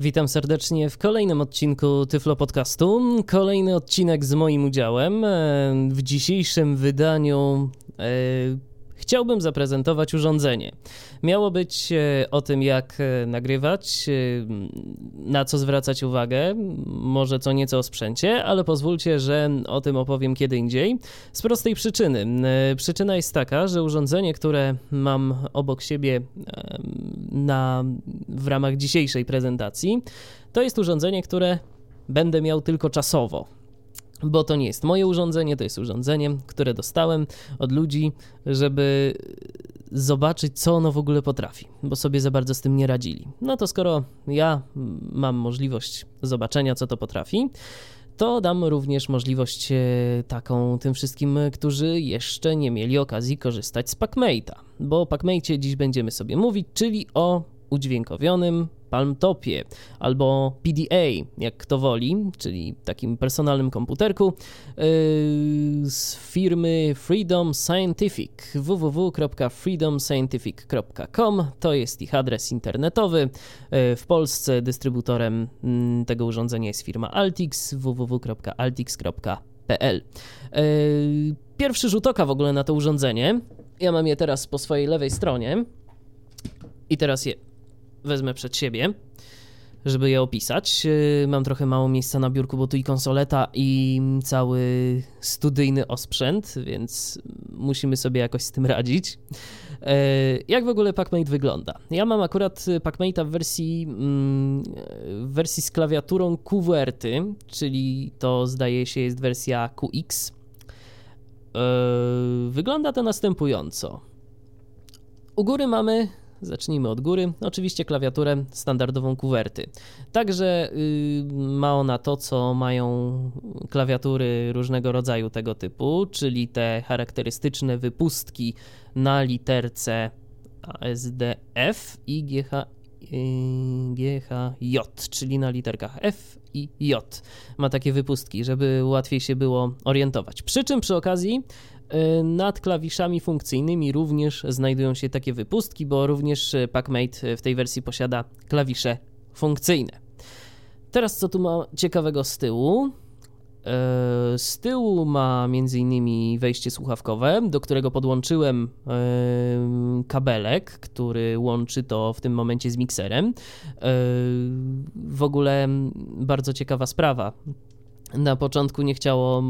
Witam serdecznie w kolejnym odcinku Tyflo Podcastu. Kolejny odcinek z moim udziałem. E, w dzisiejszym wydaniu e, chciałbym zaprezentować urządzenie. Miało być e, o tym, jak e, nagrywać, e, na co zwracać uwagę, może co nieco o sprzęcie, ale pozwólcie, że o tym opowiem kiedy indziej. Z prostej przyczyny. Przyczyna jest taka, że urządzenie, które mam obok siebie na, w ramach dzisiejszej prezentacji, to jest urządzenie, które będę miał tylko czasowo bo to nie jest moje urządzenie, to jest urządzenie, które dostałem od ludzi, żeby zobaczyć, co ono w ogóle potrafi, bo sobie za bardzo z tym nie radzili. No to skoro ja mam możliwość zobaczenia, co to potrafi, to dam również możliwość e, taką tym wszystkim, którzy jeszcze nie mieli okazji korzystać z PacMate'a, bo o PacMate dziś będziemy sobie mówić, czyli o udźwiękowionym Palmtopie albo PDA, jak kto woli, czyli takim personalnym komputerku yy, z firmy Freedom Scientific www.freedomscientific.com to jest ich adres internetowy. Yy, w Polsce dystrybutorem mm, tego urządzenia jest firma Altix www.altix.pl. Yy, pierwszy rzut oka w ogóle na to urządzenie. Ja mam je teraz po swojej lewej stronie i teraz je wezmę przed siebie, żeby je opisać. Y, mam trochę mało miejsca na biurku, bo tu i konsoleta, i cały studyjny osprzęt, więc musimy sobie jakoś z tym radzić. Y, jak w ogóle PacMate wygląda? Ja mam akurat PacMate'a w wersji, mm, w wersji z klawiaturą QWERTY, czyli to zdaje się jest wersja QX. Y, wygląda to następująco. U góry mamy Zacznijmy od góry. Oczywiście klawiaturę standardową kuwerty. Także yy, ma ona to, co mają klawiatury różnego rodzaju tego typu, czyli te charakterystyczne wypustki na literce ASDF i GH, yy, GHJ, czyli na literkach F i J. Ma takie wypustki, żeby łatwiej się było orientować. Przy czym przy okazji Y, nad klawiszami funkcyjnymi również znajdują się takie wypustki, bo również y, PacMate w tej wersji posiada klawisze funkcyjne. Teraz co tu ma ciekawego z tyłu? Y, z tyłu ma m.in. wejście słuchawkowe, do którego podłączyłem kabelek, który łączy to w tym momencie z mikserem. W ogóle bardzo ciekawa sprawa na początku nie chciało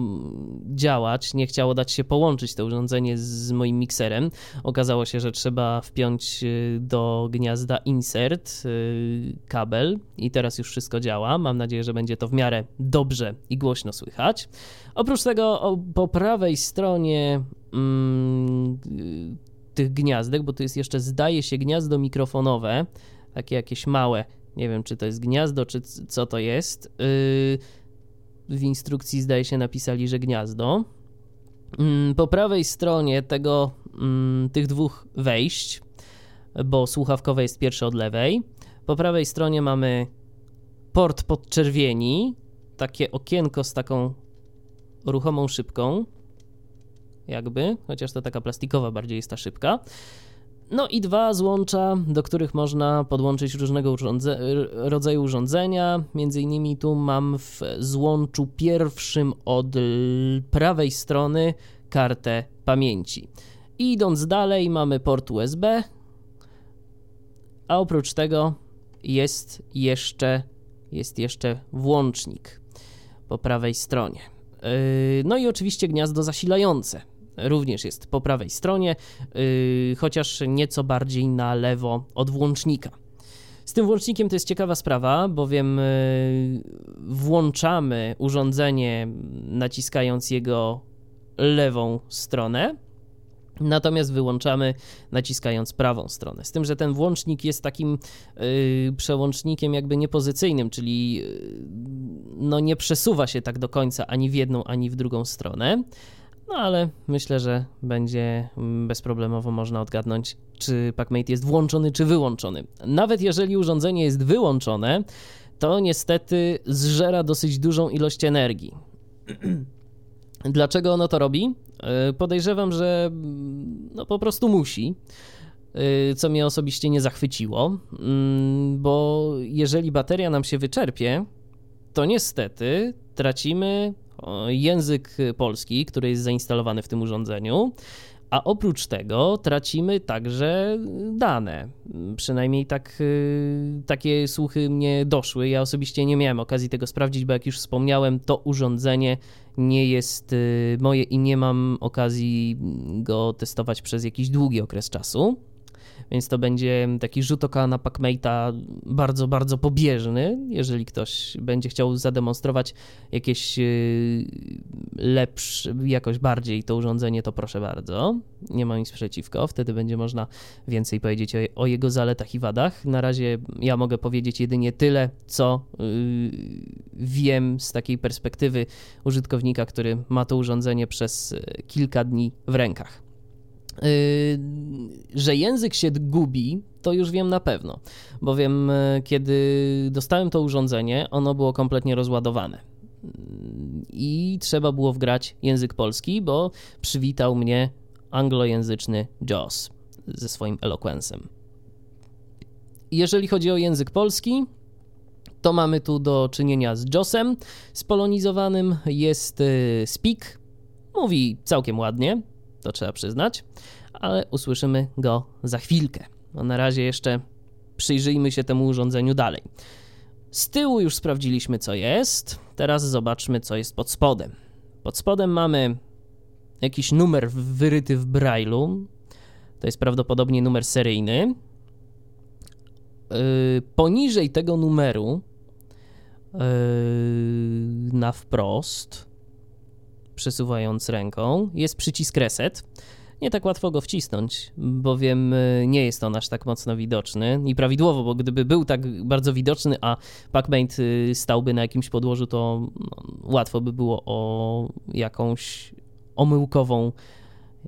działać, nie chciało dać się połączyć to urządzenie z moim mikserem. Okazało się, że trzeba wpiąć y, do gniazda insert y, kabel i teraz już wszystko działa. Mam nadzieję, że będzie to w miarę dobrze i głośno słychać. Oprócz tego po prawej stronie mm, tych gniazdek, bo tu jest jeszcze zdaje się gniazdo mikrofonowe, takie jakieś małe, nie wiem czy to jest gniazdo, czy co to jest. Yy, w instrukcji zdaje się napisali, że gniazdo. Mm, po prawej stronie tego, mm, tych dwóch wejść, bo słuchawkowe jest pierwsze od lewej, po prawej stronie mamy port podczerwieni, takie okienko z taką ruchomą szybką, jakby, chociaż to taka plastikowa bardziej jest ta szybka. No i dwa złącza, do których można podłączyć różnego urządze rodzaju urządzenia. Między innymi tu mam w złączu pierwszym od prawej strony kartę pamięci. I idąc dalej mamy port USB, a oprócz tego jest jeszcze, jest jeszcze włącznik po prawej stronie. Yy, no i oczywiście gniazdo zasilające również jest po prawej stronie, yy, chociaż nieco bardziej na lewo od włącznika. Z tym włącznikiem to jest ciekawa sprawa, bowiem yy, włączamy urządzenie naciskając jego lewą stronę, Natomiast wyłączamy naciskając prawą stronę. Z tym, że ten włącznik jest takim yy, przełącznikiem jakby niepozycyjnym, czyli yy, no nie przesuwa się tak do końca ani w jedną, ani w drugą stronę. No ale myślę, że będzie bezproblemowo można odgadnąć, czy PacMate jest włączony, czy wyłączony. Nawet jeżeli urządzenie jest wyłączone, to niestety zżera dosyć dużą ilość energii. Dlaczego ono to robi? E, podejrzewam, że no po prostu musi. co mnie osobiście nie zachwyciło, mm, bo jeżeli bateria nam się wyczerpie, to niestety tracimy język polski, który jest zainstalowany w tym urządzeniu, a oprócz tego tracimy także dane. Przynajmniej tak, y, takie słuchy mnie doszły. Ja osobiście nie miałem okazji tego sprawdzić, bo jak już wspomniałem, to urządzenie nie jest y, moje i nie mam okazji go testować przez jakiś długi okres czasu więc to będzie taki rzut oka na PacMate'a bardzo, bardzo pobieżny. Jeżeli ktoś będzie chciał zademonstrować jakieś y, lepsze, jakoś bardziej to urządzenie, to proszę bardzo. Nie mam nic przeciwko, wtedy będzie można więcej powiedzieć o, jego zaletach i wadach. Na razie ja mogę powiedzieć jedynie tyle, co yy, wiem z takiej perspektywy użytkownika, który ma to urządzenie przez y, kilka dni w rękach. Yy, że język się gubi, to już wiem na pewno, bowiem yy, kiedy dostałem to urządzenie, ono było kompletnie rozładowane. I trzeba było wgrać język polski, bo przywitał mnie anglojęzyczny JAWS ze swoim Eloquencem. Jeżeli chodzi o język polski, to mamy tu do czynienia z JOSem spolonizowanym. Jest Speak, mówi całkiem ładnie, to trzeba przyznać, ale usłyszymy go za chwilkę. No na razie jeszcze przyjrzyjmy się temu urządzeniu dalej. Z tyłu już sprawdziliśmy, co jest. Teraz zobaczmy, co jest pod spodem. Pod spodem mamy jakiś numer wyryty w brailu. To jest prawdopodobnie numer seryjny. Yy, poniżej tego numeru yy, na wprost przesuwając ręką, jest przycisk reset. Nie tak łatwo go wcisnąć, bowiem e, nie jest on aż tak mocno widoczny i prawidłowo, bo gdyby był tak bardzo widoczny, a PacMate e, stałby na jakimś podłożu, to no, łatwo by było o jakąś omyłkową,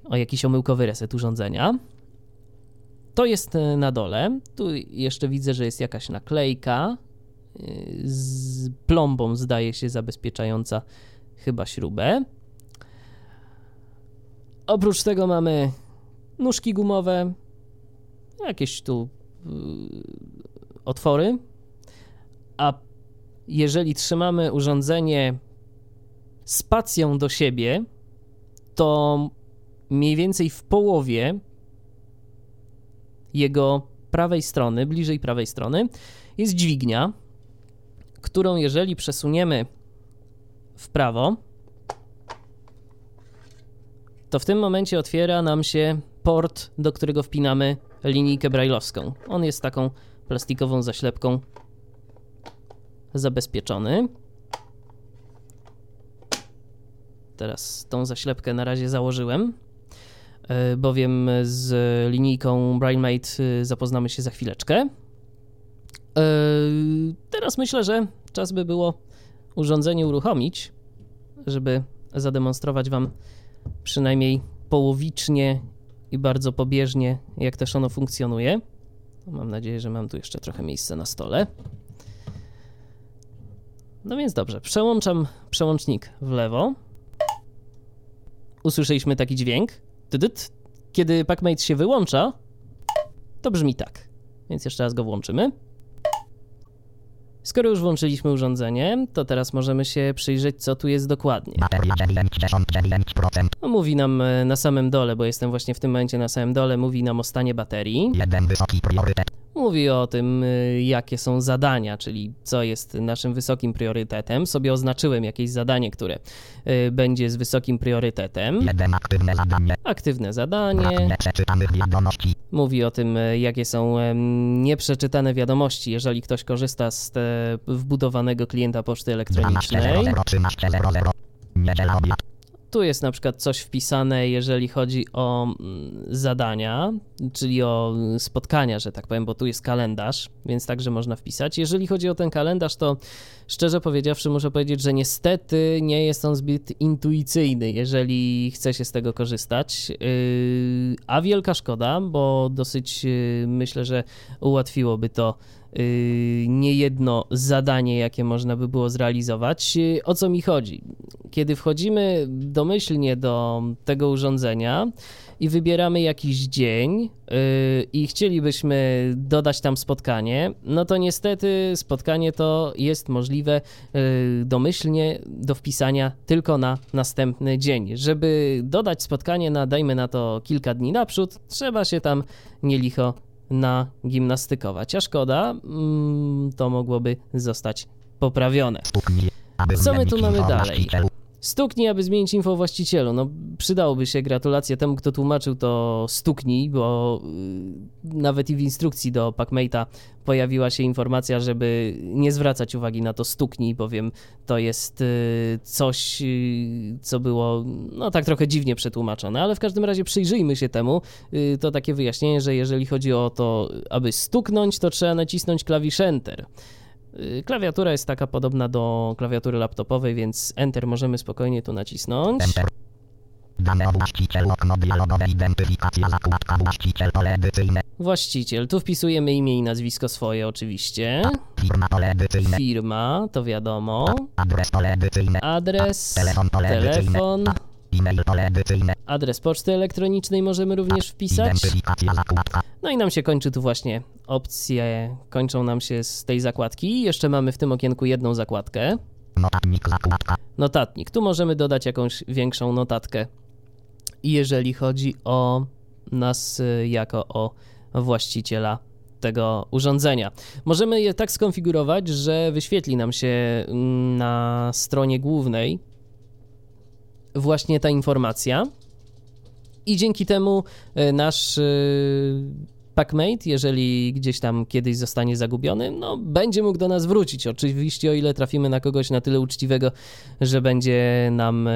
o jakiś omyłkowy reset urządzenia. To jest e, na dole. Tu jeszcze widzę, że jest jakaś naklejka z plombą, zdaje się, zabezpieczająca chyba śrubę. Oprócz tego mamy nóżki gumowe, jakieś tu yy, otwory, a jeżeli trzymamy urządzenie spacją do siebie, to mniej więcej w połowie jego prawej strony, bliżej prawej strony, jest dźwignia, którą jeżeli przesuniemy w prawo, to w tym momencie otwiera nam się port, do którego wpinamy linijkę brajlowską. On jest taką plastikową zaślepką zabezpieczony. Teraz tą zaślepkę na razie założyłem, e, bowiem z linijką BrainMate e, zapoznamy się za chwileczkę. E, teraz myślę, że czas by było urządzenie uruchomić, żeby zademonstrować Wam przynajmniej połowicznie i bardzo pobieżnie, jak też ono funkcjonuje. Mam nadzieję, że mam tu jeszcze trochę miejsca na stole. No więc dobrze, przełączam przełącznik w lewo. Usłyszeliśmy taki dźwięk. Kiedy PacMate się wyłącza, to brzmi tak. Więc jeszcze raz go włączymy. Skoro już włączyliśmy urządzenie, to teraz możemy się przyjrzeć, co tu jest dokładnie. Bateria 99%. Mówi nam e, na samym dole, bo jestem właśnie w tym momencie na samym dole, mówi nam o stanie baterii. Mówi o tym, e, jakie są zadania, czyli co jest naszym wysokim priorytetem. Sobie oznaczyłem jakieś zadanie, które e, będzie z wysokim priorytetem. Jeden aktywne zadanie. Aktywne zadanie. Wiadomości. Mówi o tym, jakie są nieprzeczytane wiadomości, jeżeli ktoś korzysta z wbudowanego klienta poczty elektronicznej. Niedziela obiad. Tu jest na przykład coś wpisane, jeżeli chodzi o mm, zadania, czyli o spotkania, że tak powiem, bo tu jest kalendarz, więc także można wpisać. Jeżeli chodzi o ten kalendarz, to szczerze powiedziawszy, muszę powiedzieć, że niestety nie jest on zbyt intuicyjny, jeżeli chce się z tego korzystać. Yy, a wielka szkoda, bo dosyć yy, myślę, że ułatwiłoby to niejedno zadanie, jakie można by było zrealizować. O co mi chodzi? kiedy wchodzimy domyślnie do tego urządzenia i wybieramy jakiś dzień yy, i chcielibyśmy dodać tam spotkanie, no to niestety spotkanie to jest możliwe domyślnie do wpisania tylko na następny dzień. Żeby dodać spotkanie na, dajmy na to kilka dni naprzód, trzeba się tam nielicho nagimnastykować. A szkoda, mm, to mogłoby zostać poprawione. Co my tu mamy dalej? Stuknij, aby zmienić info o właścicielu. No, przydałoby się gratulacje temu, kto tłumaczył to stuknij, bo yy, nawet i w instrukcji do PacMate'a pojawiła się informacja, żeby nie zwracać uwagi na to stuknij, bowiem to jest yy, coś, yy, co było no tak trochę dziwnie przetłumaczone, ale w każdym razie przyjrzyjmy się temu. Y, to takie wyjaśnienie, że jeżeli chodzi o to, aby stuknąć, to trzeba nacisnąć klawisz Enter. Y, klawiatura jest taka podobna do klawiatury laptopowej, więc Enter możemy spokojnie tu nacisnąć. Enter. Dane o właścicielu, okno dialogowe, identyfikacja, zakładka właściciel, pole edycyjne, Właściciel, tu wpisujemy imię i nazwisko swoje oczywiście. firma, pole edycyjne, Firma, to wiadomo. adres, pole edycyjne, Adres, telefon, pole edycyjne, telefon, adres poczty elektronicznej możemy również wpisać. No i nam się kończy tu właśnie opcje, kończą nam się z tej zakładki. Jeszcze mamy w tym okienku jedną zakładkę. notatnik, zakładka, Notatnik. Tu możemy dodać jakąś większą notatkę, jeżeli chodzi o nas y, jako o właściciela tego urządzenia. Możemy je tak skonfigurować, że wyświetli nam się mm, na stronie głównej właśnie ta informacja i dzięki temu y, nasz y, PacMate, jeżeli gdzieś tam kiedyś zostanie zagubiony, no będzie mógł do nas wrócić. Oczywiście o ile trafimy na kogoś na tyle uczciwego, że będzie nam e,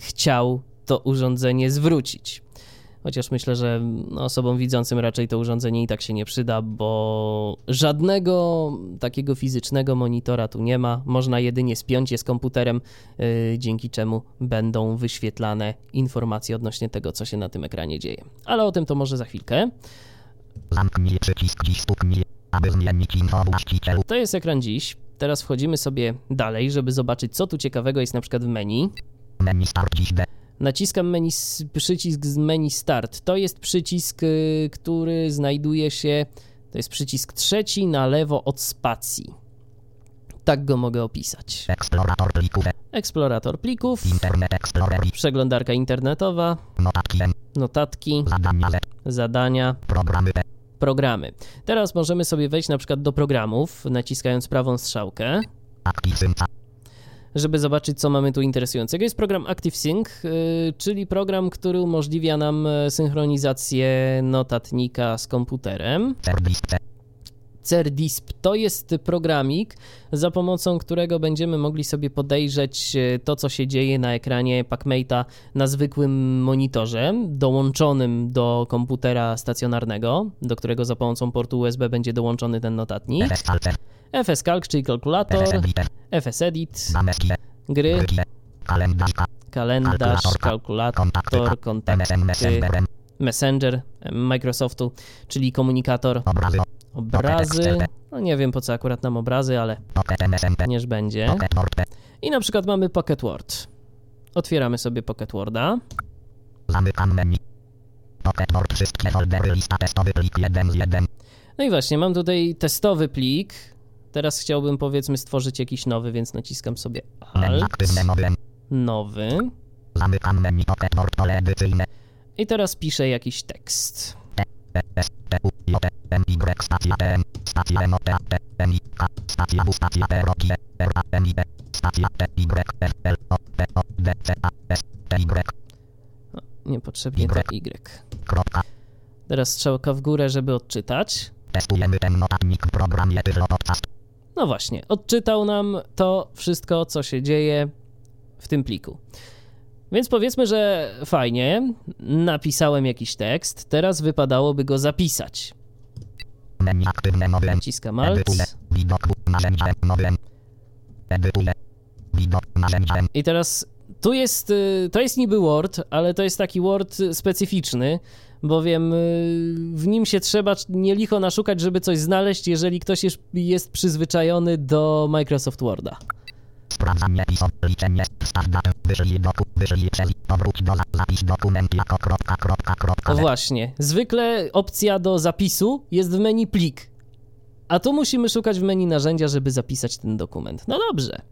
chciał to urządzenie zwrócić. Chociaż myślę, że osobom widzącym raczej to urządzenie i tak się nie przyda, bo żadnego takiego fizycznego monitora tu nie ma. Można jedynie spiąć je z komputerem, yy, dzięki czemu będą wyświetlane informacje odnośnie tego, co się na tym ekranie dzieje. Ale o tym to może za chwilkę. zamknij przycisk, dziś stuknij, aby zmienić info właścicielu, To jest ekran dziś. Teraz wchodzimy sobie dalej, żeby zobaczyć, co tu ciekawego jest na przykład w menu. menu start, dziś Naciskam menu, przycisk z menu Start. To jest przycisk, y, który znajduje się. To jest przycisk trzeci na lewo od spacji. Tak go mogę opisać. eksplorator plików, Eksplorator plików, internet explorer, przeglądarka internetowa, notatki, notatki, zadania, zadania, programy, programy. Teraz możemy sobie wejść na przykład do programów, naciskając prawą strzałkę. Żeby zobaczyć, co mamy tu interesującego. Jest program ActiveSync, yy, czyli program, który umożliwia nam e, synchronizację notatnika z komputerem. Cerdisp, to jest programik, za pomocą którego będziemy mogli sobie podejrzeć e, to, co się dzieje na ekranie PacMate'a na zwykłym monitorze, dołączonym do komputera stacjonarnego, do którego za pomocą portu USB będzie dołączony ten notatnik. FS FSCalc, czyli kalkulator, FS Zameski, gry, kalendarz, Kalkulator, kontakty, Messenger Microsoftu, czyli komunikator, obrazy, obrazy. No nie wiem po co akurat nam obrazy, ale Pocket MSN, niech będzie. I na przykład mamy Pocket Word. Otwieramy sobie Pocket Worda. zamykam menu. Pocket Word, wszystkie foldery, lista testowy, plik 1 z 1, No i właśnie, mam tutaj testowy plik. Teraz chciałbym powiedzmy stworzyć jakiś nowy, więc naciskam sobie Alt, nowy. zamykam menu Pocket Word, pole edycyjne, I teraz piszę jakiś tekst. S, T, Niepotrzebnie to Y. Teraz strzałka w górę, żeby odczytać. Testujemy ten notatnik. No właśnie, odczytał nam to wszystko, co się dzieje w tym pliku. Więc powiedzmy, że fajnie, napisałem jakiś tekst, teraz wypadałoby go zapisać. Menu aktywne nowy, Naciskam Alt edytule, widok, narzędzia, nowy, edytule, widok, narzędzia, i teraz tu jest, y, to jest niby Word, ale to jest taki Word specyficzny, bowiem y, w nim się trzeba nie licho naszukać, żeby coś znaleźć, jeżeli ktoś jest przyzwyczajony do Microsoft Worda. Sprawdzanie pisów. Liczenie. Wstaw datę. Doku. Przez. Powróć do za, zapisz dokument jako kropka, kropka, kropka. O właśnie, zwykle opcja do zapisu jest w menu plik. A tu musimy szukać w menu narzędzia, żeby zapisać ten dokument. No dobrze.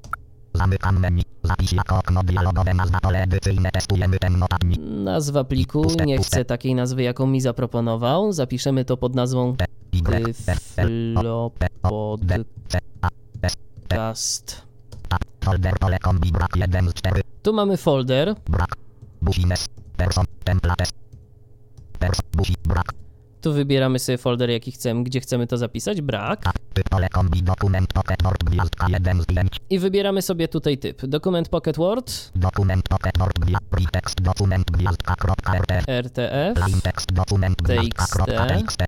Zamykam menu. Zapisz jako okno dialogowe. Nazwa pole edycyjne. Testujemy ten notatnik. Nazwa pliku, Puste, nie chcę takiej nazwy, jaką mi zaproponował. Zapiszemy to pod nazwą Tyflopodcast. Folder pole kombi. Brak 1 z 4. Tu mamy folder. Brak. Busines. Person. Templates. Person. Busi. Brak. Tu wybieramy sobie folder, jaki chcemy, gdzie chcemy to zapisać. Brak. Typ pole kombi. Dokument. Pocket Word. Gwiazdka 1 z 5. I wybieramy sobie tutaj typ. Dokument Pocket Word, Dokument. Pocket Word. Gwiazdka. Text. Dokument. Gwiazdka. Kropka. RTF. RTF. Line text. Dokument. Gwiazdka. Kropka. TXT.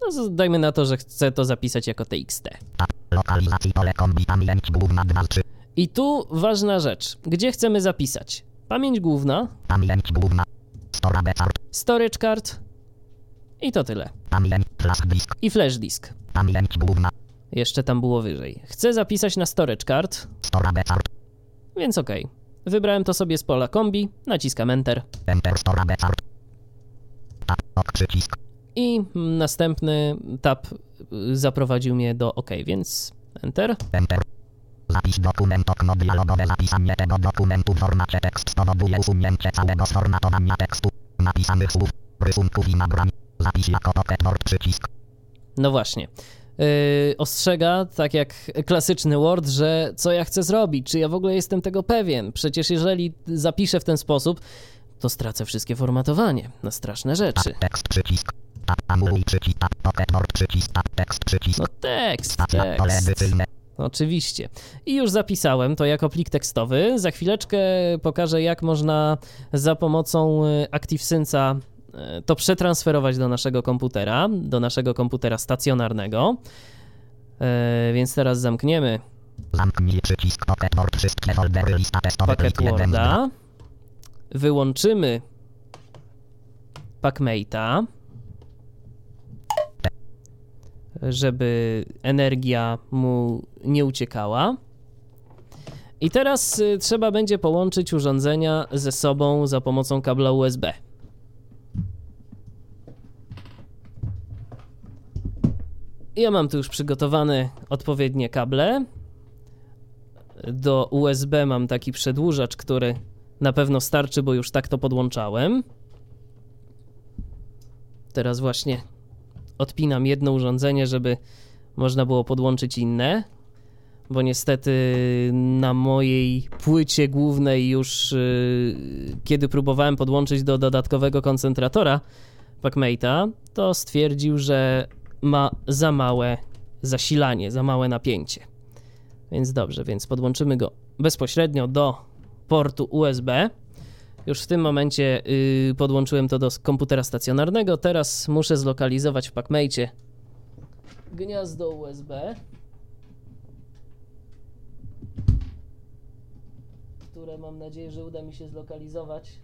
No, dajmy na to, że chcę to zapisać jako TXT. A. Lokalizacji pole kombi. Pamięć główna 2 z 3. I tu ważna rzecz. Gdzie chcemy zapisać? Pamięć główna, Pamięć główna. Storage chart. storage card i to tyle. Pamięć. Flash disk. I flash disk. Pamięć główna. Jeszcze tam było wyżej. Chcę zapisać na storage card, Storage chart. więc ok. Wybrałem to sobie z pola kombi, naciskam Enter Enter storage. Tab. Ok. Przycisk. i następny tab y, zaprowadził mnie do OK, więc Enter. Enter. Zapisz dokument okno dialogowe. Zapisanie tego dokumentu w formacie tekst spowoduje usunięcie całego sformatowania tekstu, napisanych słów, rysunków i nagrań. Zapisz jako Pocket Word przycisk. No właśnie. Yy, ostrzega, tak jak klasyczny Word, że co ja chcę zrobić, czy ja w ogóle jestem tego pewien. Przecież jeżeli zapiszę w ten sposób, to stracę wszystkie formatowanie na straszne rzeczy. Tekst przycisk. Anuluj przycisk. Pocket Word przycisk. Tekst przycisk. No tekst, tekst. Oczywiście. I już zapisałem to jako plik tekstowy. Za chwileczkę pokażę, jak można za pomocą y, ActiveSynca y, to przetransferować do naszego komputera, do naszego komputera stacjonarnego. Y, Więc teraz zamkniemy Zamknij przycisk. Wszystkie foldery. Lista testowa. Packet Plik 1 z 2. Worda. Wyłączymy PackMate'a, żeby energia mu nie uciekała. I teraz y, trzeba będzie połączyć urządzenia ze sobą za pomocą kabla USB. Ja mam tu już przygotowane odpowiednie kable. Do USB mam taki przedłużacz, który na pewno starczy, bo już tak to podłączałem. Teraz właśnie odpinam jedno urządzenie, żeby można było podłączyć inne, bo niestety na mojej płycie głównej już yy, kiedy próbowałem podłączyć do dodatkowego koncentratora PackMate'a, to stwierdził, że ma za małe zasilanie, za małe napięcie. Więc dobrze, więc podłączymy go bezpośrednio do portu USB. Już w tym momencie yy, podłączyłem to do komputera stacjonarnego. Teraz muszę zlokalizować w PackMate gniazdo USB, które mam nadzieję, że uda mi się zlokalizować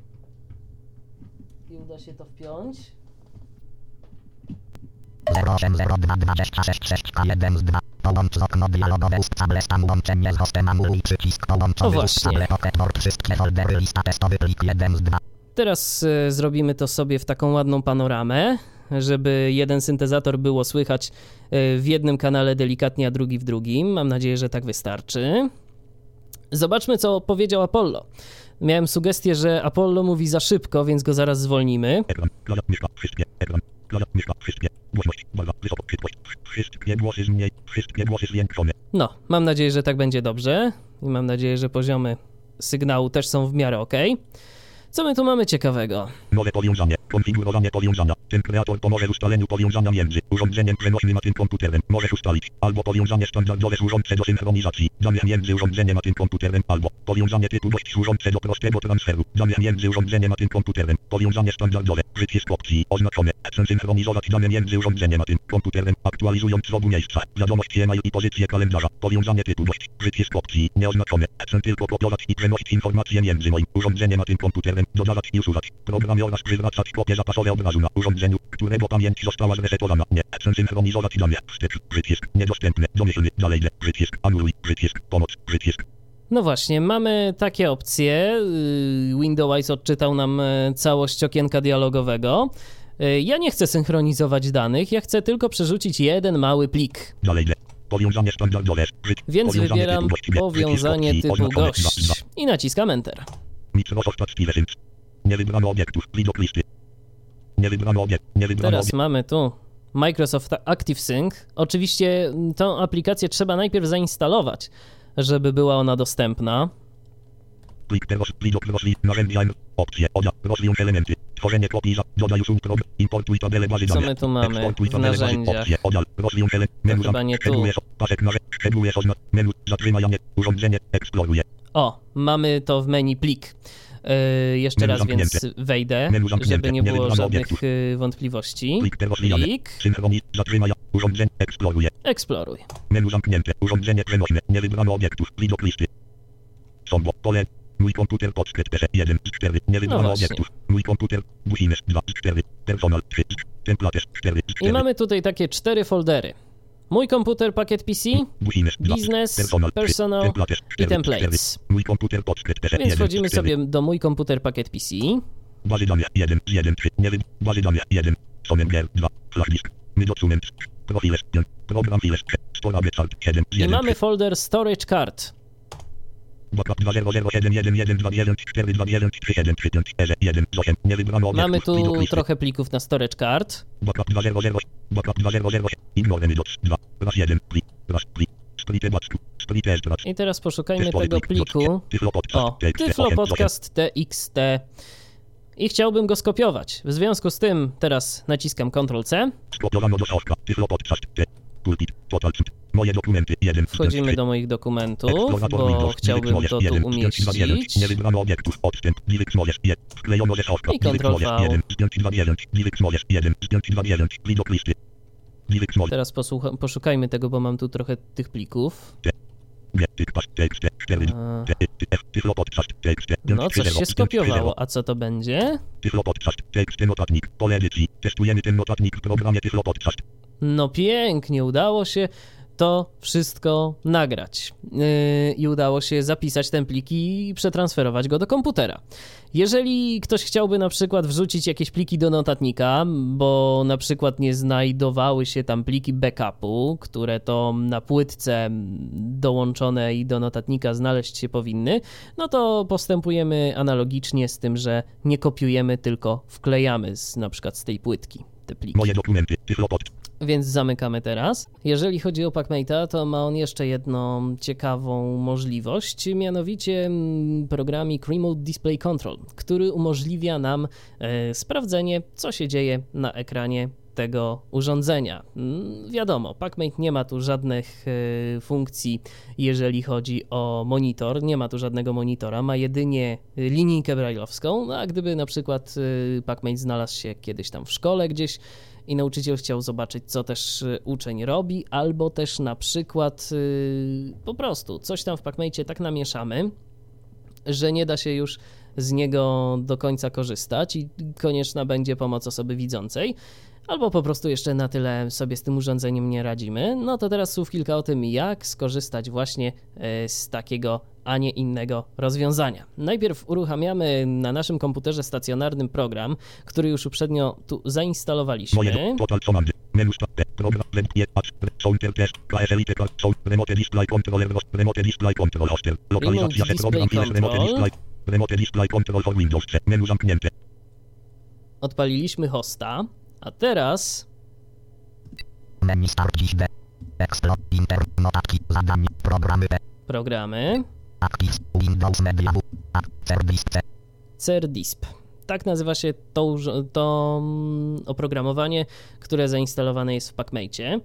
i uda się to wpiąć. 080226 z 2. Połącz z okno dialogowe ust tam łączenie z hostem anuluj przycisk połączony O ust właśnie. tablet Pocket Word. Wszystkie foldery. Lista testowy. Plik 1 z 2. Teraz e, zrobimy to sobie w taką ładną panoramę, żeby jeden syntezator było słychać e, w jednym kanale delikatnie, a drugi w drugim. Mam nadzieję, że tak wystarczy. Zobaczmy, co powiedział Apollo. Miałem sugestię, że Apollo mówi za szybko, więc go zaraz zwolnimy. No, mam nadzieję, że tak będzie dobrze i mam nadzieję, że poziomy sygnału też są w miarę ok. Co my tu mamy ciekawego? nowe powiązanie, konfigurowanie powiązania, ten kreator pomoże w ustaleniu powiązania między urządzeniem przenośnym a tym komputerem, możesz ustalić albo powiązanie standardowe służące do synchronizacji, zamian między urządzeniem a tym komputerem, albo powiązanie typu dość służące do prostego transferu, zamian między urządzeniem a tym komputerem, powiązanie standardowe, przycisk opcji, oznaczone, chcę synchronizować. Dane między urządzeniem a tym komputerem, aktualizując w obu miejscach, wiadomość e-mail i pozycję kalendarza, powiązanie typu dość, przycisk opcji, nieoznaczone, chcę tylko kopiować i przenosić informacje między moim urządzeniem a tym komputerem, dodawać i usuwać, program oraz przywracać kopie zapasowe obrazu na urządzeniu, którego pamięć została zresetowana, nie, synchronizować dane, wstecz, przycisk, niedostępne, domyślny, dalej, przycisk, anuluj, przycisk, pomoc, przycisk, No właśnie, mamy takie opcje. Y, Windows odczytał nam e, całość okienka dialogowego. Y, Ja nie chcę synchronizować danych, ja chcę tylko przerzucić jeden mały plik. Dalej. le- Powiązanie standardowe. Więc wybieram powiązanie typu gość i naciskam Enter. Nie wybrano obiektów. Widok listy. Nie wybrano obiekt. Nie wybrano Teraz obiekt. mamy tu Microsoft Active Sync. Oczywiście mm, tą aplikację trzeba najpierw zainstalować, żeby była ona dostępna. Plik teraz. Widok rozli. Narzędzia. Opcje. Rozwiąż elementy. Tworzenie kopii. za- Dodaj usług. prog- Importuj tabelę bazy Co danych. my tu mamy Eksportuj w narzędziach? Opcje. Oda. Rozwiąż ele- Menu. chyba nie tu. Pasek Menu. Zatrzymajanie. Urządzenie. Eksploruje. O, mamy to w menu plik. Yy, jeszcze raz więc wejdę, żeby nie było żadnych yy, wątpliwości. Plik. Eksploruje. eksploruj. Menu zamknięte. Urządzenie przenośne. Nie wybrano obiektów. Widok listy. Sombo. Pole. Mój komputer podskret PC 1 z 4. Nie wybrano No obiektów. Mój komputer. Busines 2 z 4. Personal 3 z Templates 4 z 4. I mamy tutaj takie cztery foldery. Mój komputer, pakiet PC, Busines 2 biznes, Personal 3. personal Templates 4 i templates. Mój komputer 1 Więc wchodzimy z 4. sobie do mój komputer, pakiet PC. Bazy danych 1 z 1 3. Nie wy... Bazy danych 1. Sonemger 2. Flash disk. My documents. Profiles 1. Program files 3. Storage chart 7 z I 1 mamy folder Storage Card. Backup 200711293735 1 Nie wybrano obiektów. Mamy tu trochę plików na Storage Card. Backup 2008. Backup 2008. Ignore dots 2. Raz 1. Plik. Raz plik. Splite backu. Splite estracz. I teraz poszukajmy tego plik, pliku. O, TXT, Tyflo 8, Podcast TXT. I chciałbym go skopiować. W związku z tym teraz naciskam Ctrl-C. Skopiowano do schowka. Tyflo podcast. Moje dokumenty. 1. Wchodzimy do moich dokumentów, bo chciałbym to tu 1. Zdjęć 2 umieścić. Nie wybrano obiektów. Odstęp. Divyx Model 1. Wklejono ze schowka. I Model V. 1. Zdjęć 2 Divyx Model 1. Zdjęć 2 Widok listy. Teraz posłucha- poszukajmy tego, bo mam tu trochę tych plików. Nie, tyk, pas, tekst, 4, A, T- ty- F- Tyflo podcast, tekst, No, coś się skopiowało. A co to będzie? Tyflo podcast, tekst, notatnik, pole edycji. Testujemy ten notatnik w programie Tyflo podcast. No pięknie, udało się to wszystko nagrać. Yy, I udało się zapisać ten plik i przetransferować go do komputera. Jeżeli ktoś chciałby na przykład wrzucić jakieś pliki do notatnika, bo na przykład nie znajdowały się tam pliki backupu, które to na płytce dołączone i do notatnika znaleźć się powinny, no to postępujemy analogicznie z tym, że nie kopiujemy, tylko wklejamy z, na przykład z tej płytki te pliki. Moje dokumenty. Więc zamykamy teraz. Jeżeli chodzi o PacMate'a, to ma on jeszcze jedną ciekawą możliwość, mianowicie mm, programik Remote Display Control, który umożliwia nam e, sprawdzenie, co się dzieje na ekranie tego urządzenia. Mm, Wiadomo, PacMate nie ma tu żadnych e, funkcji, jeżeli chodzi o monitor, nie ma tu żadnego monitora, ma jedynie linijkę brailleowską, no a gdyby na przykład e, PacMate znalazł się kiedyś tam w szkole gdzieś, i nauczyciel chciał zobaczyć, co też y, uczeń robi, albo też na przykład y, po prostu coś tam w PacMate tak namieszamy, że nie da się już z niego do końca korzystać i konieczna będzie pomoc osoby widzącej, albo po prostu jeszcze na tyle sobie z tym urządzeniem nie radzimy, no to teraz słów kilka o tym, jak skorzystać właśnie e, z takiego, a nie innego rozwiązania. Najpierw uruchamiamy na naszym komputerze stacjonarnym program, który już uprzednio tu zainstalowaliśmy. Odpaliliśmy hosta, a teraz Menu start dziś D. Inter, notatki, zadanie, programy P. programy Windows Media, App, Service C. CERDISP. Tak nazywa się to, to mm, oprogramowanie, które zainstalowane jest w PacMate.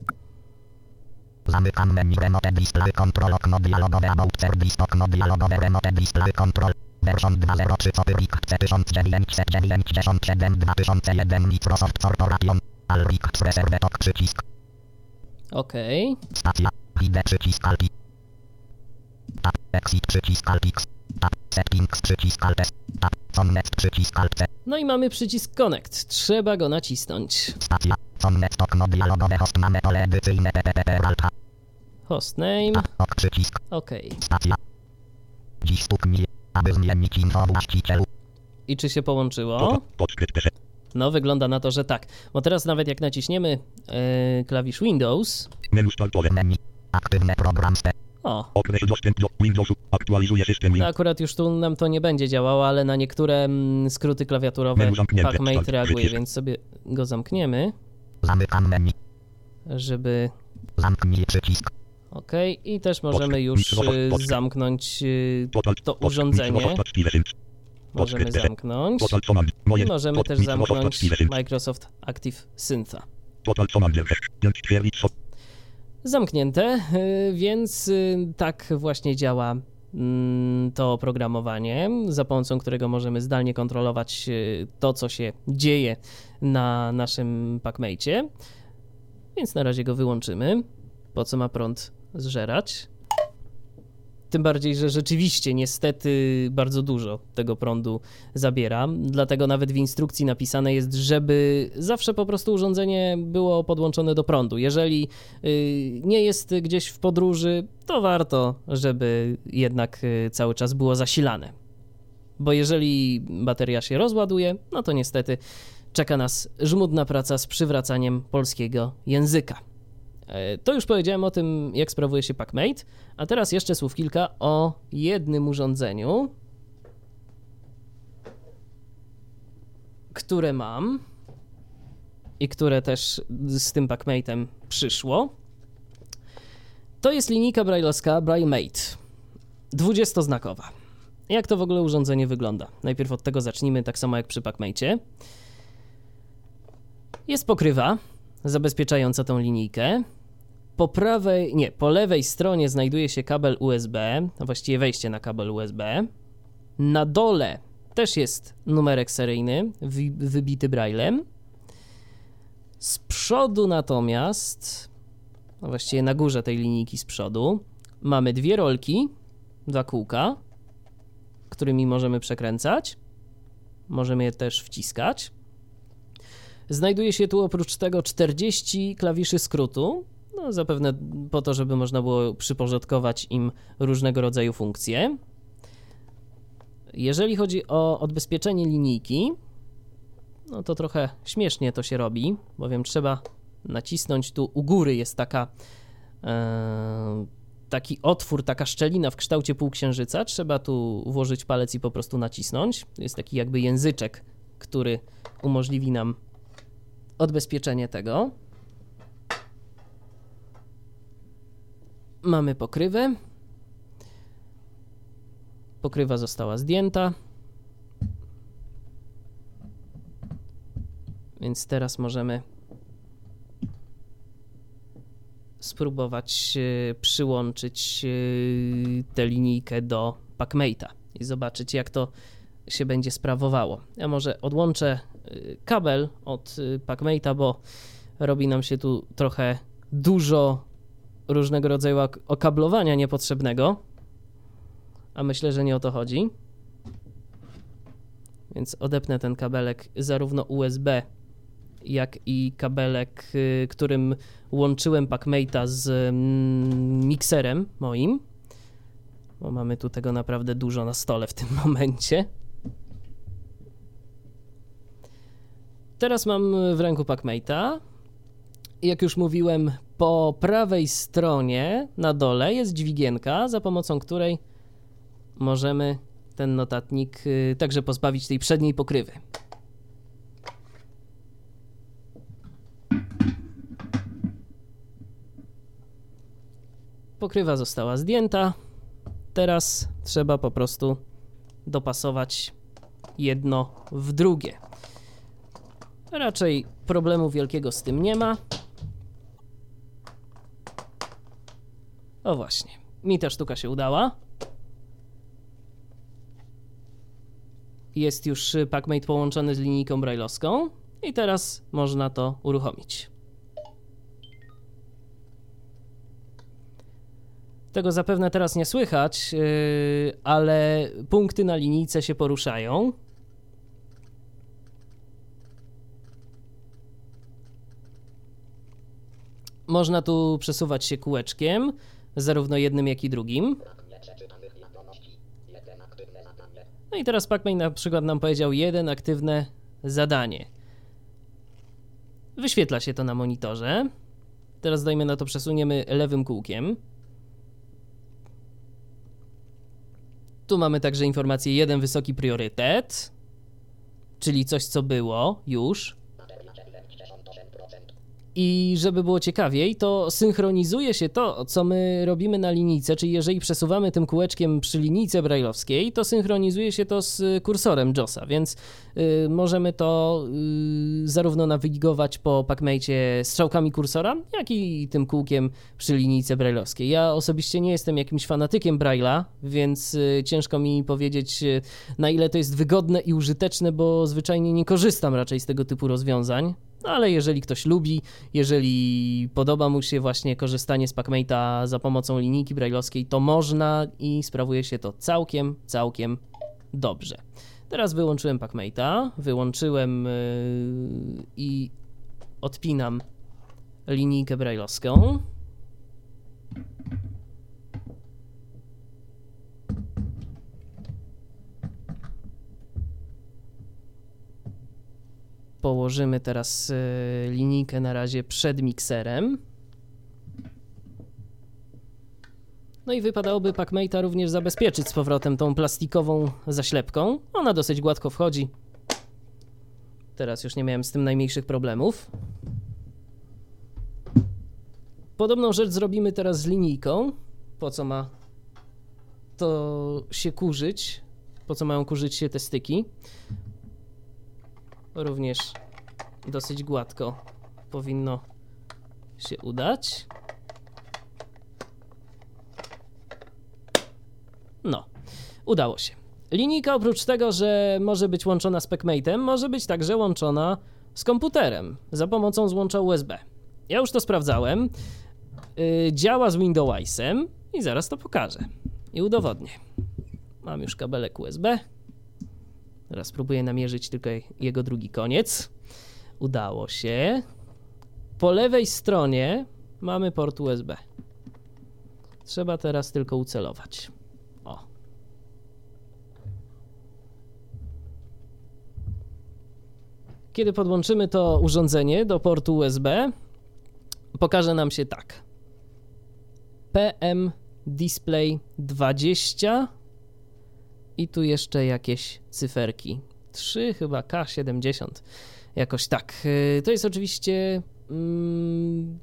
Zamykam menu Remote Display Control okno dialogowe About Service okno dialogowe Remote Display Control. Version 2.03 Copyright C1997 2001 Microsoft Corporation. Alric Reserve Talk przycisk. Ok. Stacja. Hide przycisk Alpi. Tab. Exit przycisk Altix. Tab. Settings przycisk Alt. Tab. Connect przycisk Alt. No i mamy przycisk Connect. Trzeba go nacisnąć. Stacja. Connect okno dialogowe host mamy pole edycyjne PPP Alta. Hostname. Ok przycisk. Ok. Stacja. Dziś stuknij, aby zmienić info właścicielu. I czy się połączyło? No, wygląda na to, że tak. Bo teraz nawet jak naciśniemy e, klawisz Windows, Menu startowe. Menu. Aktywne program o, Okres dostęp do Windowsu. Aktualizuje system no akurat już tu nam to nie będzie działało, ale na niektóre mm, skróty klawiaturowe. PacMate reaguje, Przycisk. więc sobie go zamkniemy, Zamykam menu. żeby... Zamknij przycisk. Ok, i też możemy już y, zamknąć y, to urządzenie. Możemy zamknąć. I możemy też zamknąć. Microsoft Active Syntha. Total Command. 5 ćwierć. so- Zamknięte, y, więc tak właśnie działa mm, to oprogramowanie, za pomocą którego możemy zdalnie kontrolować to, co się dzieje na naszym PacMate. Więc na razie go wyłączymy. Po co ma prąd zżerać? Tym bardziej, że rzeczywiście niestety bardzo dużo tego prądu zabiera. Dlatego nawet w instrukcji napisane jest, żeby zawsze po prostu urządzenie było podłączone do prądu. Jeżeli y, nie jest gdzieś w podróży, to warto, żeby jednak y, cały czas było zasilane. Bo jeżeli bateria się rozładuje, no to niestety czeka nas żmudna praca z przywracaniem polskiego języka. E, To już powiedziałem o tym, jak sprawuje się PacMate, a teraz jeszcze słów kilka o jednym urządzeniu, które mam i które też z tym PacMate'em przyszło. To jest linijka brailleowska BrailleMate, 20-znakowa. Jak to w ogóle urządzenie wygląda? Najpierw od tego zacznijmy, tak samo jak przy PacMate'cie. Jest pokrywa zabezpieczająca tą linijkę. Po prawej, nie, po lewej stronie znajduje się kabel USB, a właściwie wejście na kabel USB. Na dole też jest numerek seryjny wy- wybity braillem. Z przodu natomiast, a właściwie na górze tej linijki z przodu, mamy dwie rolki, dwa kółka, którymi możemy przekręcać. Możemy je też wciskać. Znajduje się tu oprócz tego 40 klawiszy skrótu, no zapewne po to, żeby można było przyporządkować im różnego rodzaju funkcje. Jeżeli chodzi o odbezpieczenie linijki, no to trochę śmiesznie to się robi, bowiem trzeba nacisnąć tu u góry jest taka e, taki otwór, taka szczelina w kształcie półksiężyca. Trzeba tu włożyć palec i po prostu nacisnąć. Jest taki jakby języczek, który umożliwi nam odbezpieczenie tego. Mamy pokrywę. Pokrywa została zdjęta. Więc teraz możemy spróbować e, przyłączyć e, tę linijkę do PacMate'a i zobaczyć, jak to się będzie sprawowało. Ja może odłączę y, kabel od PacMate'a, bo robi nam się tu trochę dużo różnego rodzaju ok- okablowania niepotrzebnego, a myślę, że nie o to chodzi. Więc odepnę ten kabelek zarówno USB, jak i kabelek, y, którym łączyłem PacMate'a z mm, mikserem moim, bo mamy tu tego naprawdę dużo na stole w tym momencie. Teraz mam w ręku PacMate'a. Jak już mówiłem, po prawej stronie na dole jest dźwigienka, za pomocą której możemy ten notatnik y, także pozbawić tej przedniej pokrywy. Pokrywa została zdjęta. Teraz trzeba po prostu dopasować jedno w drugie. Raczej problemu wielkiego z tym nie ma. O właśnie, mi ta sztuka się udała. Jest już PacMate połączony z linijką brailleowską i teraz można to uruchomić. Tego zapewne teraz nie słychać, yy, ale punkty na linijce się poruszają. Można tu przesuwać się kółeczkiem, zarówno jednym, jak i drugim. No i teraz Pacmate na przykład nam powiedział jeden aktywne zadanie. Wyświetla się to na monitorze. Teraz dajmy na to przesuniemy lewym kółkiem. Tu mamy także informację jeden wysoki priorytet, czyli coś co było już. I żeby było ciekawiej, to synchronizuje się to, co my robimy na linijce, czyli jeżeli przesuwamy tym kółeczkiem przy linijce brajlowskiej, to synchronizuje się to z kursorem JOSa, więc y, możemy to y, zarówno nawigować po PacMate strzałkami kursora, jak i tym kółkiem przy linijce brajlowskiej. Ja osobiście nie jestem jakimś fanatykiem Braille'a, więc y, ciężko mi powiedzieć, y, na ile to jest wygodne i użyteczne, bo zwyczajnie nie korzystam raczej z tego typu rozwiązań. No ale jeżeli ktoś lubi, jeżeli podoba mu się właśnie korzystanie z PacMate'a za pomocą linijki brajlowskiej, to można i sprawuje się to całkiem, całkiem dobrze. Teraz wyłączyłem PacMate'a, wyłączyłem yy, i odpinam linijkę brajlowską. Położymy teraz y, linijkę na razie przed mikserem. No i wypadałoby PacMate'a również zabezpieczyć z powrotem tą plastikową zaślepką. Ona dosyć gładko wchodzi. Teraz już nie miałem z tym najmniejszych problemów. Podobną rzecz zrobimy teraz z linijką. Po co ma to się kurzyć? Po co mają kurzyć się te styki? Również dosyć gładko powinno się udać. No, udało się. Linijka oprócz tego, że może być łączona z PacMate'em, może być także łączona z komputerem za pomocą złącza USB. Ja już to sprawdzałem. Yy, działa z Windowsem i zaraz to pokażę i udowodnię. Mam już kabelek USB. Teraz spróbuję namierzyć tylko jego drugi koniec. Udało się. Po lewej stronie mamy port USB. Trzeba teraz tylko ucelować. O. Kiedy podłączymy to urządzenie do portu USB, pokaże nam się tak. PM Display 20 i tu jeszcze jakieś cyferki. 3 chyba K70. Jakoś tak. Y, to jest oczywiście mm,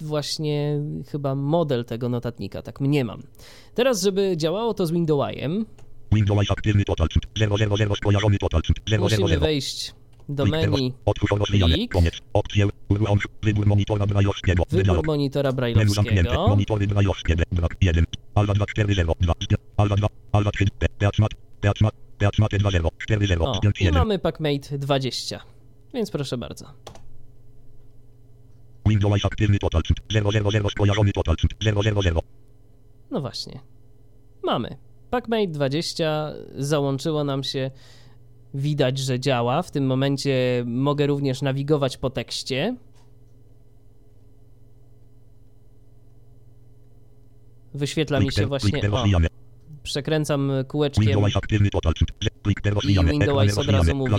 właśnie chyba model tego notatnika, tak mniemam. Teraz, żeby działało to z Windowsem, Windows aktywny total 000 skojarzony total 000. musimy wejść do menu. Klik. Opcje. Uruchom. Wybór monitora brajlowskiego. wybór monitora Menu zamknięte. brajlowskiego. Monitory brajlowskie. Brak 1. Alba 240. 2. Alba 2. Alba 3. Teatmat. Teatmat. Teatmat 20. 40. O, Zdjąć i 1. mamy PacMate 20. Więc proszę bardzo. Windows aktywny total 000 skojarzony total 000. No właśnie. Mamy. PacMate 20 załączyło nam się. Widać, że działa. W tym momencie mogę również nawigować po tekście. Wyświetla mi się właśnie. O, przekręcam kółeczkiem. I Windows od razu mówi.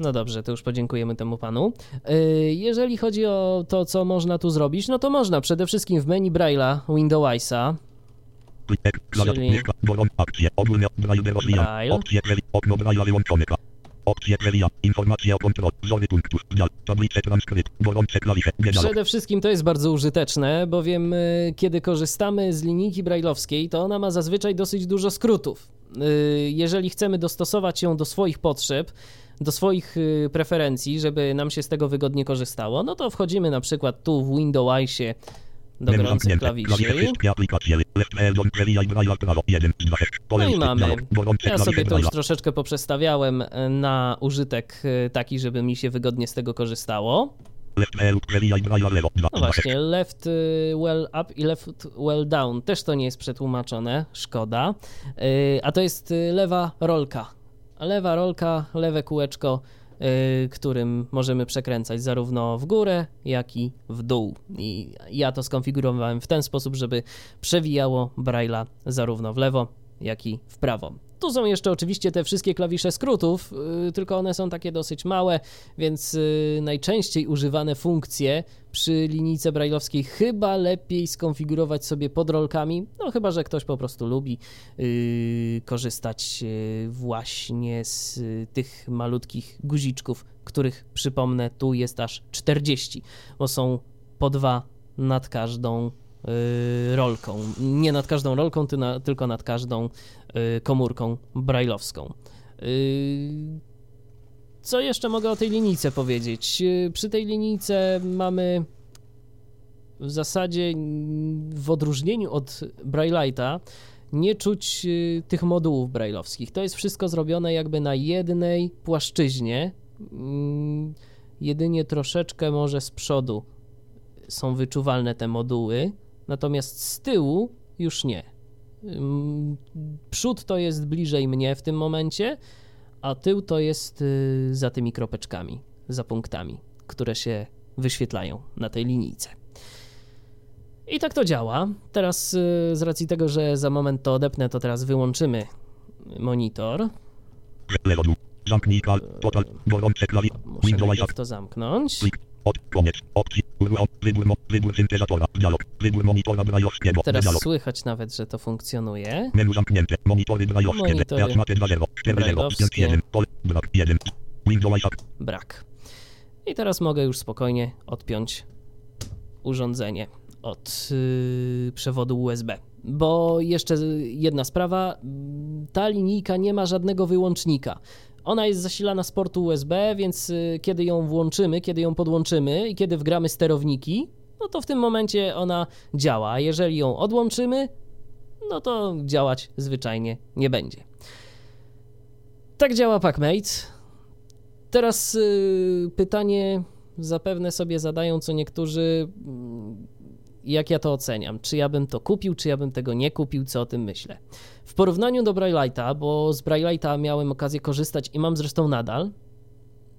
No dobrze, to już podziękujemy temu panu. Yy, Jeżeli chodzi o to, co można tu zrobić, no to można przede wszystkim w menu Braille'a Windowsa. Czyli-. Akcje. Ogólne. Braille rozwijane. Braille. Opcje. prewi- Okno Braille wyłączone. Opcje prewija. Informacja o kontroli. Zony punktów. Dial. Tablice transkrypt. Gorące klawisze. Dialog. Przede wszystkim to jest bardzo użyteczne, bowiem y, kiedy korzystamy z linijki brajlowskiej, to ona ma zazwyczaj dosyć dużo skrótów. Y, Jeżeli chcemy dostosować ją do swoich potrzeb, do swoich y, preferencji, żeby nam się z tego wygodnie korzystało, no to wchodzimy na przykład tu w Windowsie do gorących klawiszy. wszystkie aplikacje. Left Eldon Prewijaj Braille prawo. 1 z 2 Pole No i mamy. Ja sobie to już troszeczkę poprzestawiałem y, na użytek y, taki, żeby mi się wygodnie z tego korzystało. Left Eldon Prewijaj Braille lewo. 2 No właśnie, left well up i left well down też to nie jest przetłumaczone, szkoda. Y, A to jest lewa rolka. Lewa rolka, lewe kółeczko którym możemy przekręcać zarówno w górę, jak i w dół. I ja to skonfigurowałem w ten sposób, żeby przewijało Braille'a zarówno w lewo, jak i w prawo. Tu są jeszcze oczywiście te wszystkie klawisze skrótów, yy, tylko one są takie dosyć małe, więc yy, najczęściej używane funkcje przy linijce brajlowskiej chyba lepiej skonfigurować sobie pod rolkami, no chyba, że ktoś po prostu lubi yy, korzystać yy, właśnie z tych malutkich guziczków, których przypomnę, tu jest aż 40, bo są po dwa nad każdą rolką. Nie nad każdą rolką, tylko nad każdą yy, komórką brajlowską. Yy, co jeszcze mogę o tej linijce powiedzieć? Przy tej linijce mamy w zasadzie w odróżnieniu od Braille'a nie czuć tych modułów brajlowskich. To jest wszystko zrobione jakby na jednej płaszczyźnie. Yy, jedynie troszeczkę może z przodu są wyczuwalne te moduły, natomiast z tyłu już nie. Przód to jest bliżej mnie w tym momencie, a tył to jest y, za tymi kropeczkami, za punktami, które się wyświetlają na tej linijce. I tak to działa. Teraz y, z racji tego, że za moment to odepnę, to teraz wyłączymy monitor. Zamknij kal. Total. Gorące. Muszę to zamknąć. Od. Koniec. Opcji. Wybór, wybór syntezatora. Dialog. Wybór monitora brajlowskiego. Teraz Dialog. słychać nawet, że to funkcjonuje. Menu zamknięte. Monitory brajlowskie. Monitory Teatr 2.0. 4.0. brajlowskie. 1. Pol. Brak 1. Windows Isaac. brak. I teraz mogę już spokojnie odpiąć urządzenie od yy, przewodu USB. Bo jeszcze jedna sprawa, ta linijka nie ma żadnego wyłącznika. Ona jest zasilana z portu USB, więc y, kiedy ją włączymy, kiedy ją podłączymy i kiedy wgramy sterowniki, no to w tym momencie ona działa. A jeżeli ją odłączymy, no to działać zwyczajnie nie będzie. Tak działa PackMate. Teraz y, pytanie zapewne sobie zadają co niektórzy, mm, jak ja to oceniam. Czy ja bym to kupił, czy ja bym tego nie kupił, co o tym myślę. W porównaniu do Braille'a, bo z Braille'a miałem okazję korzystać i mam zresztą nadal,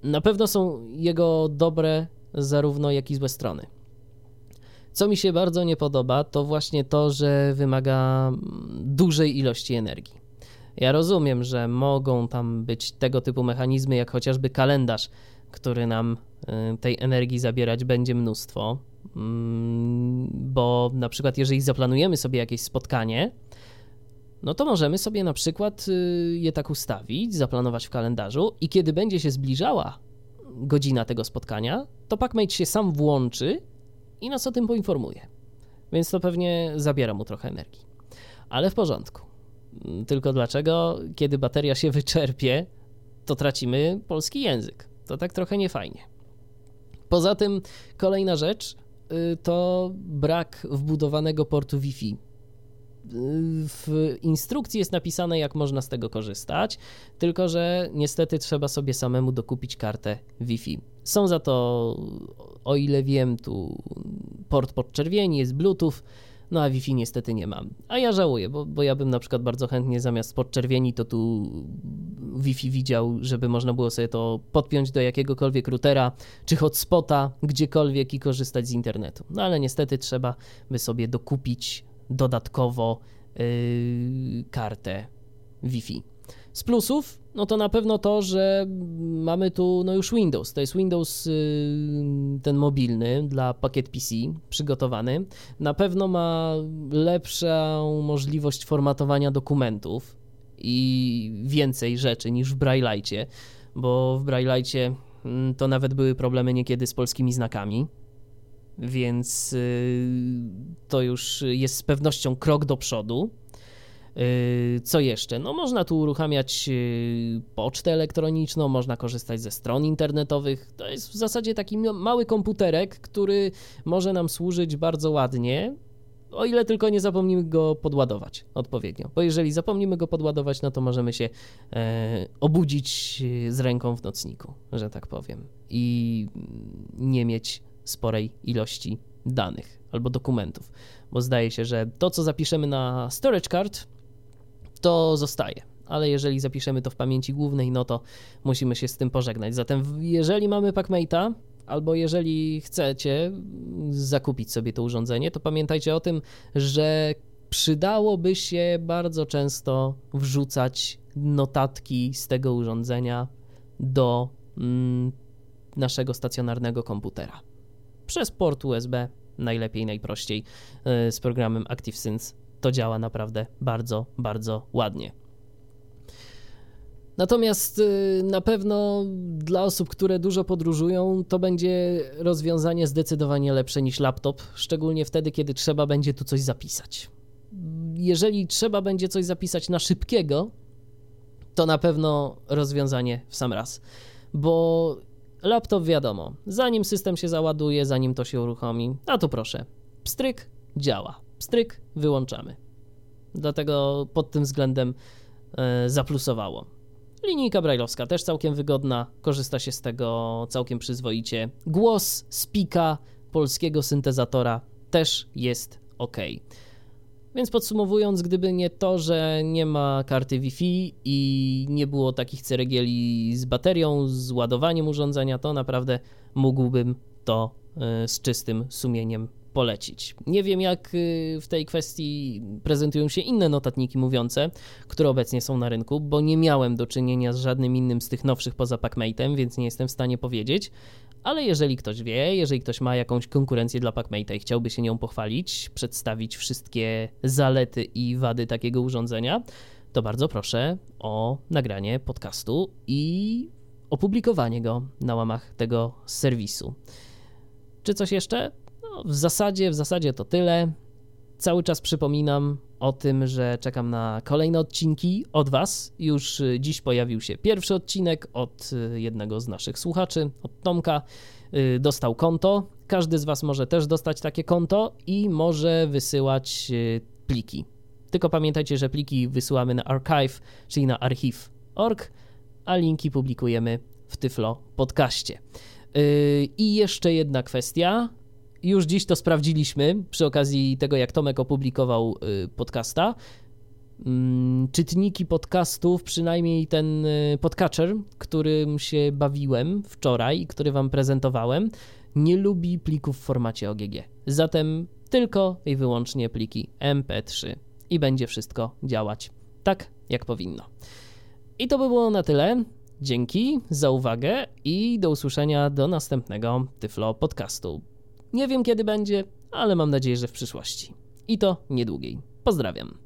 na pewno są jego dobre zarówno jak i złe strony. Co mi się bardzo nie podoba, to właśnie to, że wymaga mm, dużej ilości energii. Ja rozumiem, że mogą tam być tego typu mechanizmy, jak chociażby kalendarz, który nam y, tej energii zabierać będzie mnóstwo, Mm, bo na przykład jeżeli zaplanujemy sobie jakieś spotkanie, no to możemy sobie na przykład y, je tak ustawić, zaplanować w kalendarzu i kiedy będzie się zbliżała godzina tego spotkania, to PackMate się sam włączy i nas o tym poinformuje. Więc to pewnie zabiera mu trochę energii. Ale w porządku. Mm, Tylko dlaczego, kiedy bateria się wyczerpie, to tracimy polski język? To tak trochę niefajnie. Poza tym, kolejna rzecz y, to brak wbudowanego portu Wi-Fi. W instrukcji jest napisane, jak można z tego korzystać, tylko że niestety trzeba sobie samemu dokupić kartę Wi-Fi. Są za to, o ile wiem, tu port podczerwieni, jest Bluetooth, no a Wi-Fi niestety nie mam. A ja żałuję, bo, bo ja bym na przykład bardzo chętnie zamiast podczerwieni to tu Wi-Fi widział, żeby można było sobie to podpiąć do jakiegokolwiek routera czy hotspota gdziekolwiek i korzystać z internetu. No ale niestety trzeba by sobie dokupić dodatkowo yy, kartę Wi-Fi. Z plusów, no to na pewno to, że mamy tu no już Windows. To jest Windows yy, ten mobilny dla pakiet PC przygotowany. Na pewno ma lepszą możliwość formatowania dokumentów i więcej rzeczy niż w Braille'cie, bo w Braille'cie mm, to nawet były problemy niekiedy z polskimi znakami, więc yy, to już jest z pewnością krok do przodu. Yy, Co jeszcze? No można tu uruchamiać yy, pocztę elektroniczną, można korzystać ze stron internetowych. To jest w zasadzie taki ma- mały komputerek, który może nam służyć bardzo ładnie, o ile tylko nie zapomnimy go podładować odpowiednio. Bo jeżeli zapomnimy go podładować, no to możemy się e, obudzić z ręką w nocniku, że tak powiem, i nie mieć sporej ilości danych albo dokumentów. Bo zdaje się, że to, co zapiszemy na storage card, to zostaje, ale jeżeli zapiszemy to w pamięci głównej, no to musimy się z tym pożegnać. Zatem jeżeli mamy PacMate'a, albo jeżeli chcecie zakupić sobie to urządzenie, to pamiętajcie o tym, że przydałoby się bardzo często wrzucać notatki z tego urządzenia do mm, naszego stacjonarnego komputera. Przez port USB najlepiej, najprościej y, z programem ActiveSync to działa naprawdę bardzo, bardzo ładnie. Natomiast y, na pewno dla osób, które dużo podróżują, to będzie rozwiązanie zdecydowanie lepsze niż laptop, szczególnie wtedy, kiedy trzeba będzie tu coś zapisać. Jeżeli trzeba będzie coś zapisać na szybkiego, to na pewno rozwiązanie w sam raz, bo laptop wiadomo, zanim system się załaduje, zanim to się uruchomi, a tu proszę, pstryk działa, pstryk wyłączamy. Dlatego pod tym względem e, zaplusowało. Linijka brajlowska też całkiem wygodna, korzysta się z tego całkiem przyzwoicie. Głos spika polskiego syntezatora też jest ok. Więc podsumowując, gdyby nie to, że nie ma karty Wi-Fi i nie było takich ceregieli z baterią, z ładowaniem urządzenia, to naprawdę mógłbym to e, z czystym sumieniem polecić. Nie wiem, jak y, w tej kwestii prezentują się inne notatniki mówiące, które obecnie są na rynku, bo nie miałem do czynienia z żadnym innym z tych nowszych poza PacMate'em, więc nie jestem w stanie powiedzieć. Ale jeżeli ktoś wie, jeżeli ktoś ma jakąś konkurencję dla PacMate'a i chciałby się nią pochwalić, przedstawić wszystkie zalety i wady takiego urządzenia, to bardzo proszę o nagranie podcastu i opublikowanie go na łamach tego serwisu. Czy coś jeszcze? No, w zasadzie, w zasadzie to tyle. Cały czas przypominam o tym, że czekam na kolejne odcinki od Was. Już y, dziś pojawił się pierwszy odcinek od y, jednego z naszych słuchaczy, od Tomka. Y, dostał konto. Każdy z Was może też dostać takie konto i może wysyłać pliki. Tylko pamiętajcie, że pliki wysyłamy na archive, czyli na archive.org, a linki publikujemy w Tyflo podcaście. I jeszcze jedna kwestia. Już dziś to sprawdziliśmy przy okazji tego, jak Tomek opublikował y, podcasta. Mm, czytniki podcastów, przynajmniej ten y, podcatcher, którym się bawiłem wczoraj i który Wam prezentowałem, nie lubi plików w formacie OGG. Zatem tylko i wyłącznie pliki MP3 i będzie wszystko działać tak, jak powinno. I to by było na tyle. Dzięki za uwagę i do usłyszenia do następnego Tyflo podcastu. Nie wiem kiedy będzie, ale mam nadzieję, że w przyszłości. I to niedługiej. Pozdrawiam.